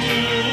luz.